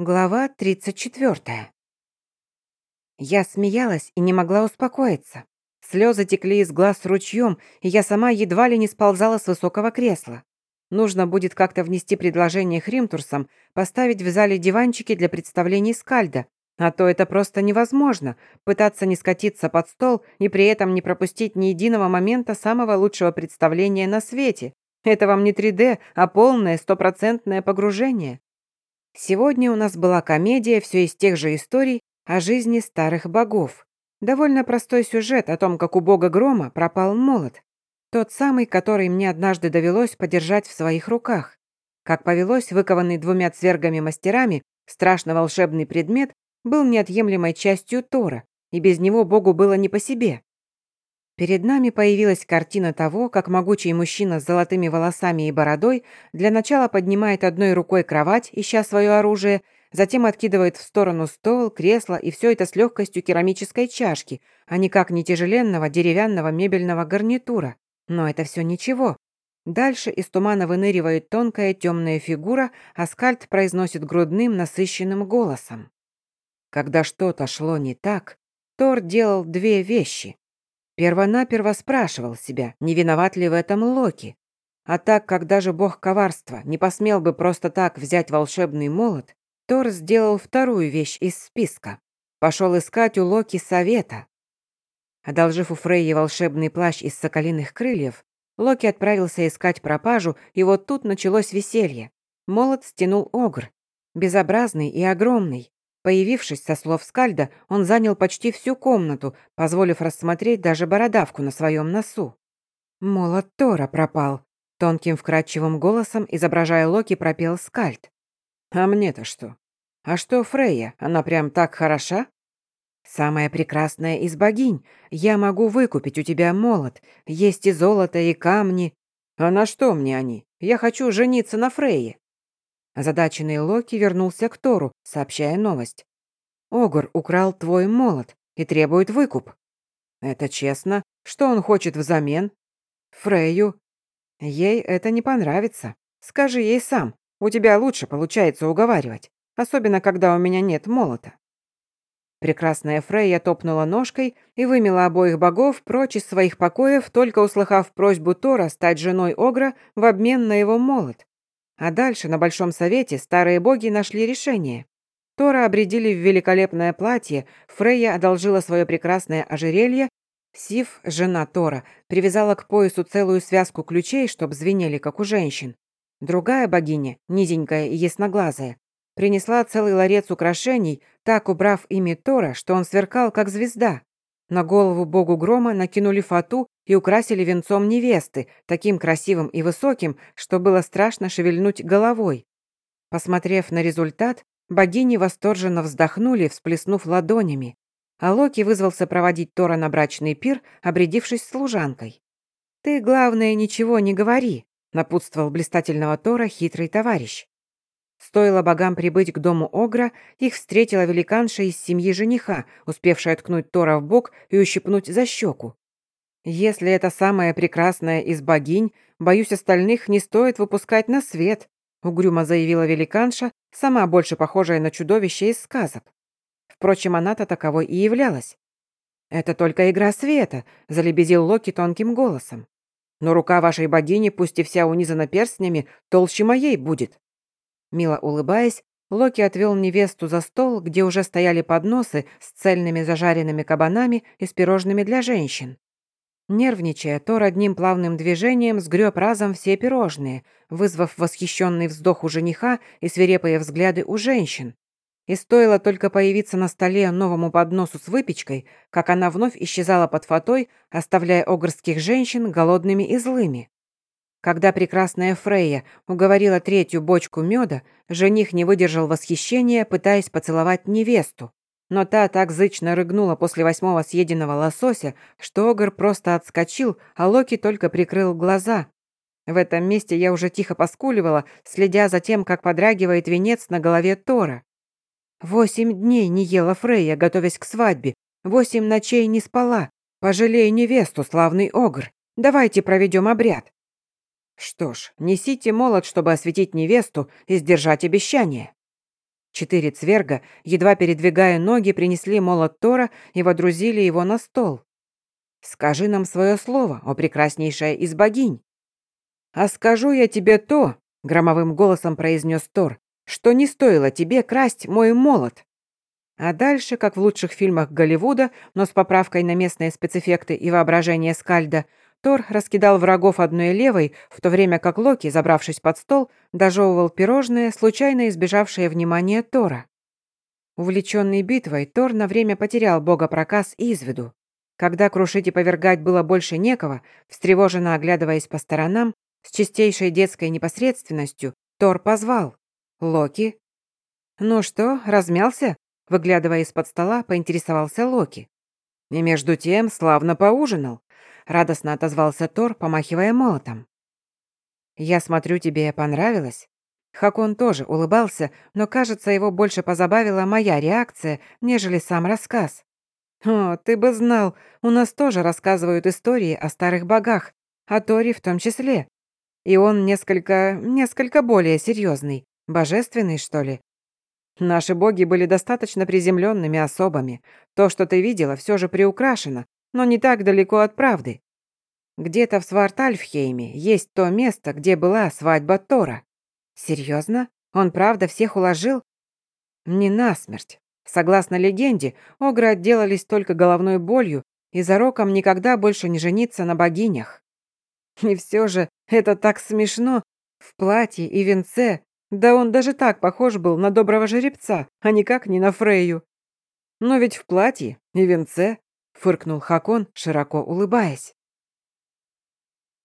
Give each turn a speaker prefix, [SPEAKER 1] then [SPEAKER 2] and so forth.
[SPEAKER 1] Глава 34. Я смеялась и не могла успокоиться. Слезы текли из глаз ручьем, и я сама едва ли не сползала с высокого кресла. Нужно будет как-то внести предложение Хримтурсам поставить в зале диванчики для представлений Скальда, а то это просто невозможно – пытаться не скатиться под стол и при этом не пропустить ни единого момента самого лучшего представления на свете. Это вам не 3D, а полное стопроцентное погружение. Сегодня у нас была комедия, все из тех же историй о жизни старых богов. Довольно простой сюжет о том, как у бога грома пропал молот. Тот самый, который мне однажды довелось подержать в своих руках. Как повелось, выкованный двумя цвергами-мастерами, страшно волшебный предмет был неотъемлемой частью Тора, и без него богу было не по себе. Перед нами появилась картина того, как могучий мужчина с золотыми волосами и бородой для начала поднимает одной рукой кровать, ища свое оружие, затем откидывает в сторону стол, кресло и все это с легкостью керамической чашки, а никак не тяжеленного деревянного мебельного гарнитура. Но это все ничего. Дальше из тумана выныривает тонкая темная фигура, а скальд произносит грудным насыщенным голосом. Когда что-то шло не так, Тор делал две вещи. Первонаперво спрашивал себя, не виноват ли в этом Локи. А так как даже бог коварства не посмел бы просто так взять волшебный молот, Тор сделал вторую вещь из списка. Пошел искать у Локи совета. Одолжив у Фрейи волшебный плащ из соколиных крыльев, Локи отправился искать пропажу, и вот тут началось веселье. Молот стянул огр. Безобразный и огромный. Появившись со слов Скальда, он занял почти всю комнату, позволив рассмотреть даже бородавку на своем носу. «Молот Тора пропал», — тонким вкрадчивым голосом, изображая Локи, пропел Скальд. «А мне-то что? А что Фрейя? Она прям так хороша?» «Самая прекрасная из богинь. Я могу выкупить у тебя молот. Есть и золото, и камни. А на что мне они? Я хочу жениться на Фрейе». Озадаченный Локи вернулся к Тору, сообщая новость. «Огр украл твой молот и требует выкуп». «Это честно? Что он хочет взамен?» «Фрейю». «Ей это не понравится. Скажи ей сам. У тебя лучше получается уговаривать, особенно когда у меня нет молота». Прекрасная Фрейя топнула ножкой и вымела обоих богов прочь из своих покоев, только услыхав просьбу Тора стать женой Огра в обмен на его молот. А дальше на Большом Совете старые боги нашли решение. Тора обредили в великолепное платье, Фрейя одолжила свое прекрасное ожерелье, Сив, жена Тора, привязала к поясу целую связку ключей, чтоб звенели, как у женщин. Другая богиня, низенькая и ясноглазая, принесла целый ларец украшений, так убрав ими Тора, что он сверкал, как звезда. На голову богу грома накинули фату и украсили венцом невесты, таким красивым и высоким, что было страшно шевельнуть головой. Посмотрев на результат, богини восторженно вздохнули, всплеснув ладонями, а Локи вызвался проводить Тора на брачный пир, обрядившись служанкой. «Ты, главное, ничего не говори», — напутствовал блистательного Тора хитрый товарищ. Стоило богам прибыть к дому Огра, их встретила великанша из семьи жениха, успевшая ткнуть Тора в бок и ущипнуть за щеку. Если это самая прекрасная из богинь, боюсь, остальных не стоит выпускать на свет», угрюмо заявила великанша, сама больше похожая на чудовище из сказок. Впрочем, она-то таковой и являлась. «Это только игра света», — залебезил Локи тонким голосом. «Но рука вашей богини, пусть и вся унизана перстнями, толще моей будет». Мило улыбаясь, Локи отвел невесту за стол, где уже стояли подносы с цельными зажаренными кабанами и с пирожными для женщин. Нервничая, Тор одним плавным движением сгреб разом все пирожные, вызвав восхищенный вздох у жениха и свирепые взгляды у женщин. И стоило только появиться на столе новому подносу с выпечкой, как она вновь исчезала под фатой, оставляя огрских женщин голодными и злыми. Когда прекрасная Фрейя уговорила третью бочку меда, жених не выдержал восхищения, пытаясь поцеловать невесту. Но та так зычно рыгнула после восьмого съеденного лосося, что Огр просто отскочил, а Локи только прикрыл глаза. В этом месте я уже тихо поскуливала, следя за тем, как подрагивает венец на голове Тора. Восемь дней не ела Фрейя, готовясь к свадьбе. Восемь ночей не спала. Пожалей невесту, славный Огр. Давайте проведем обряд. Что ж, несите молот, чтобы осветить невесту и сдержать обещание. Четыре цверга, едва передвигая ноги, принесли молот Тора и водрузили его на стол. «Скажи нам свое слово, о прекраснейшая из богинь!» «А скажу я тебе то», — громовым голосом произнес Тор, «что не стоило тебе красть мой молот». А дальше, как в лучших фильмах Голливуда, но с поправкой на местные спецэффекты и воображение Скальда, Тор раскидал врагов одной левой, в то время как Локи, забравшись под стол, дожевывал пирожное, случайно избежавшее внимания Тора. Увлеченный битвой, Тор на время потерял бога проказ из виду. Когда крушить и повергать было больше некого, встревоженно оглядываясь по сторонам, с чистейшей детской непосредственностью, Тор позвал. «Локи?» «Ну что, размялся?» Выглядывая из-под стола, поинтересовался Локи. И между тем славно поужинал радостно отозвался Тор, помахивая молотом. «Я смотрю, тебе понравилось?» Хакон тоже улыбался, но, кажется, его больше позабавила моя реакция, нежели сам рассказ. «О, ты бы знал, у нас тоже рассказывают истории о старых богах, о Торе в том числе. И он несколько, несколько более серьезный, божественный, что ли. Наши боги были достаточно приземленными особами. То, что ты видела, все же приукрашено, но не так далеко от правды. Где-то в Свартальфхейме есть то место, где была свадьба Тора. Серьезно? Он правда всех уложил? Не насмерть. Согласно легенде, огры отделались только головной болью и за роком никогда больше не жениться на богинях. И все же это так смешно. В платье и венце. Да он даже так похож был на доброго жеребца, а никак не на Фрейю. Но ведь в платье и венце фыркнул Хакон, широко улыбаясь.